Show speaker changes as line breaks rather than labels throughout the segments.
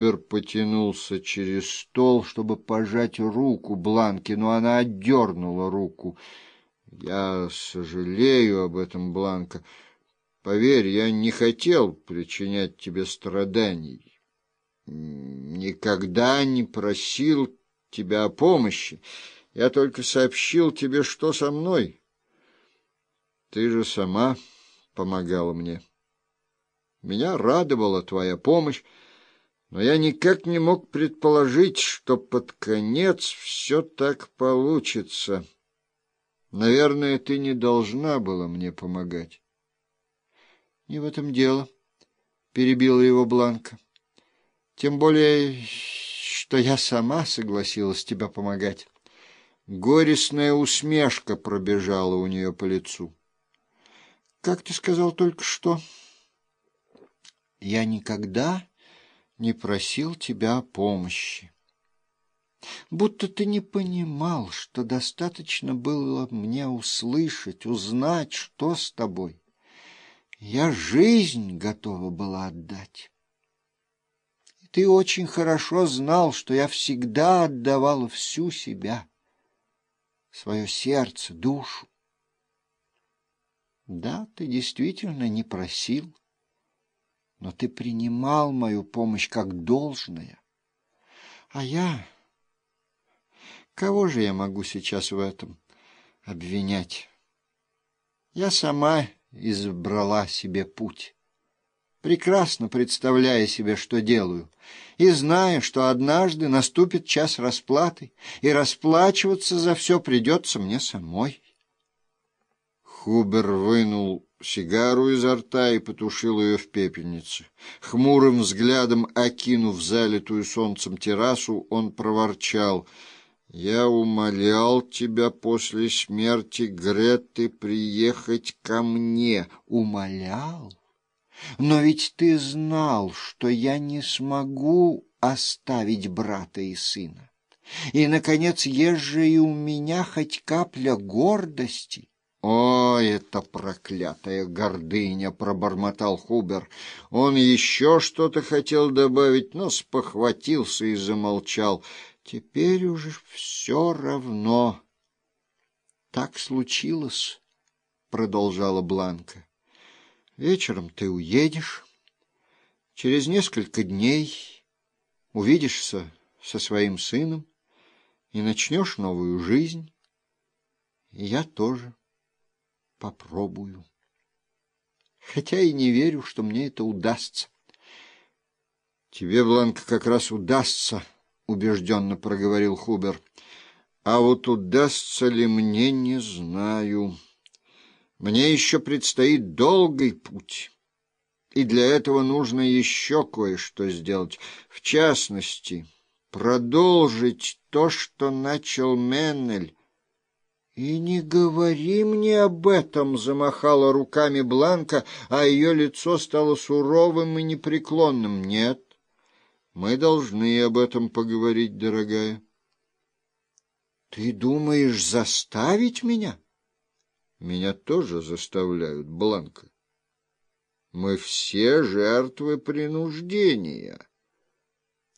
Хубер потянулся через стол, чтобы пожать руку Бланке, но она отдернула руку. — Я сожалею об этом, Бланка. Поверь, я не хотел причинять тебе страданий. Никогда не просил тебя о помощи. Я только сообщил тебе, что со мной. Ты же сама помогала мне. Меня радовала твоя помощь, но я никак не мог предположить, что под конец все так получится. Наверное, ты не должна была мне помогать. — Не в этом дело, — перебила его Бланка. — Тем более, что я сама согласилась тебя помогать. Горестная усмешка пробежала у нее по лицу. — Как ты сказал только что? — Я никогда не просил тебя о помощи. Будто ты не понимал, что достаточно было мне услышать, узнать, что с тобой. Я жизнь готова была отдать. Ты очень хорошо знал, что я всегда отдавала всю себя, свое сердце, душу. Да, ты действительно не просил, но ты принимал мою помощь как должное. А я... Кого же я могу сейчас в этом обвинять? Я сама избрала себе путь, прекрасно представляя себе, что делаю, и зная, что однажды наступит час расплаты, и расплачиваться за все придется мне самой. Хубер вынул сигару изо рта и потушил ее в пепельнице. Хмурым взглядом окинув залитую солнцем террасу, он проворчал — я умолял тебя после смерти Греты приехать ко мне.
Умолял? Но ведь ты знал, что я не смогу оставить брата и сына. И, наконец, есть же и у меня хоть капля гордости.
«О, это проклятая гордыня!» — пробормотал Хубер. Он еще что-то хотел добавить, но спохватился и замолчал. «Теперь уже все равно». «Так случилось», — продолжала Бланка. «Вечером ты уедешь. Через несколько дней увидишься со своим сыном и начнешь новую жизнь. Я тоже» попробую. Хотя и не верю, что мне это удастся. — Тебе, Бланка, как раз удастся, — убежденно проговорил Хубер. — А вот удастся ли мне, не знаю. Мне еще предстоит долгий путь. И для этого нужно еще кое-что сделать. В частности, продолжить то, что начал Меннель, «И не говори мне об этом!» — замахала руками Бланка, а ее лицо стало суровым и непреклонным. «Нет, мы должны об этом поговорить, дорогая». «Ты думаешь заставить меня?» «Меня тоже заставляют, Бланка. Мы все жертвы принуждения».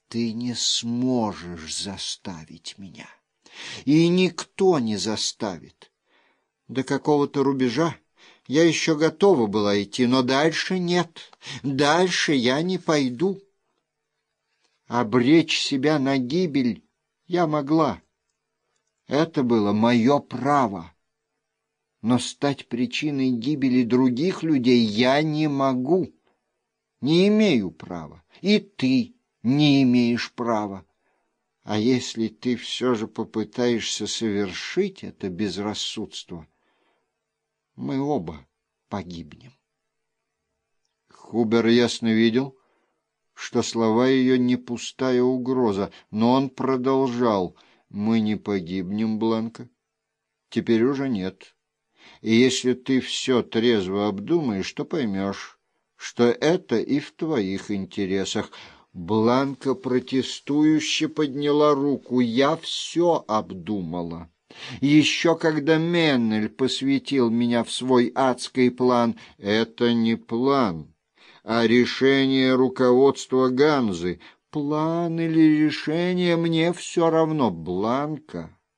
«Ты не сможешь заставить меня» и никто не заставит. До какого-то рубежа я еще готова была идти, но дальше нет, дальше я не пойду. Обречь себя на гибель я могла. Это было мое право. Но стать причиной гибели других людей я не могу, не имею права, и ты не имеешь права. А если ты все же попытаешься совершить это безрассудство, мы оба погибнем.
Хубер ясно видел, что слова ее не пустая угроза, но он продолжал. «Мы не погибнем, Бланка. Теперь уже нет. И если ты все трезво обдумаешь, то поймешь, что это и в твоих интересах». Бланка протестующе подняла руку. «Я все обдумала». Еще когда Меннель посвятил меня в свой адский план, это не план, а решение руководства Ганзы.
план или решение, мне все равно. Бланка,